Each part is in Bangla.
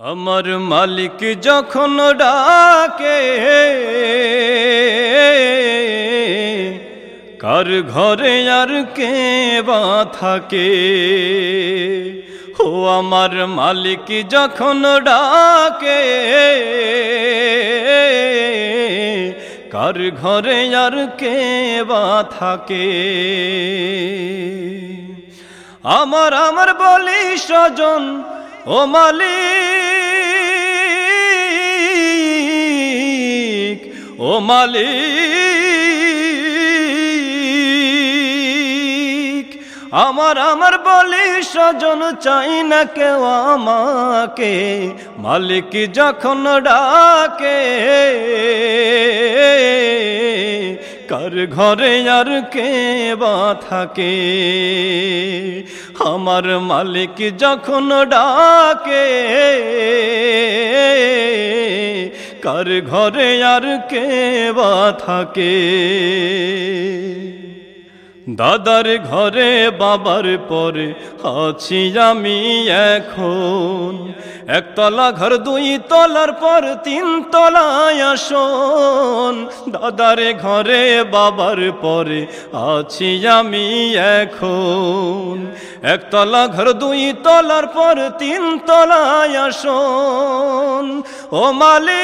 আমার মালিক যখন ডাকে, কার ঘরে আর কে বা থাকে? ও আমার মালিক যখন ডাকে, কার ঘরে আর কে বা থাকে? আমার আমার বলি স্বজন ও মালিক ও মালিক, আমার আমার বলি স্বজন চাই না কেউ আমাকে। মালিক যখন ডাকে, কার ঘরে আর কে বা থাকে? আমার মালিক যখন ডাকে কার ঘরে আর কে বা থাকে? দাদার ঘরে বাবার পরে আছি আমি এখন। একতলা ঘর, দুই তলার পর তিন তলায় আসন। দাদার ঘরে বাবার পরে আছি আমি এখন। একতলা ঘর, দুই তলার পর তিন তলায় আসন। ও মালিক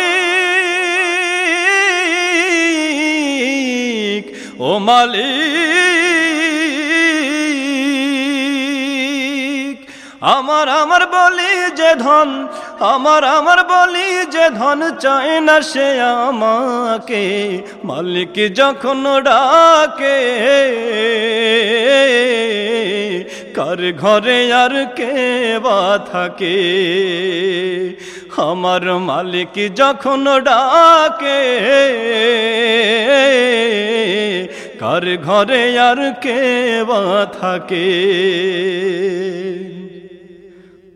ও মালিক। আমার আমার বলি যে ধন, আমার আমার বলি যে ধন চায় না সে আমাকে। মালিক যখন ডাকে, কার ঘরে আর কে বা থাকে? আমার মালিক যখন ডাকে, কার ঘরে আর কে বা থাকে?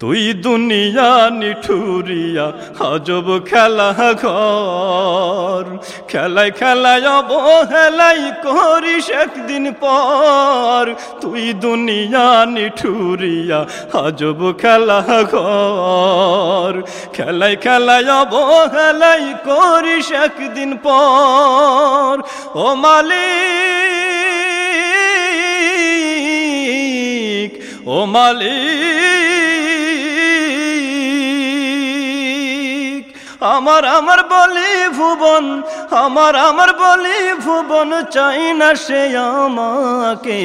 তুই দুনিয়া নিঠুরিয়া, আজব খেলা ঘর। খেলায় খেলায় অবহেলাই করিস একদিন পর। তুই দুনিয়া নিঠুরিয়া, আজব খেলা ঘর। খেলায় খেলায় অবহেলাই করিস একদিন পর। ও মালিক ও মালিক। আমার আমার বলি ভুবন, আমার আমার বলি ভুবন চাই না সে আমাকে।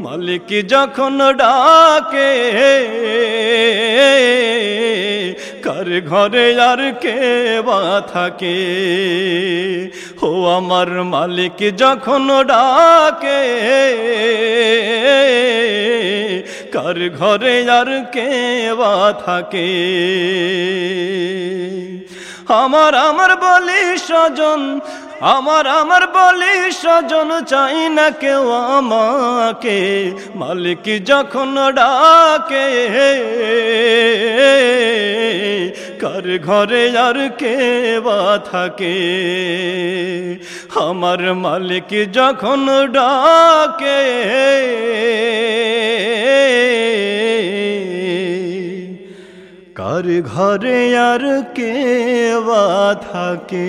মালিক যখন ডাকে, কার ঘরে আর কে বা থাকে? ও আমার মালিক যখন ডাকে, কার ঘরে আর কে বা থাকে? আমার আমার বলি স্বজন, আমার আমার বলি স্বজন, চাই না কেউ আমাকে। মালিক যখন ডাকে, কার ঘরে আর কে বা থাকে? আমার মালিক যখন ডাকে কার ঘরে আর কে বা থাকে।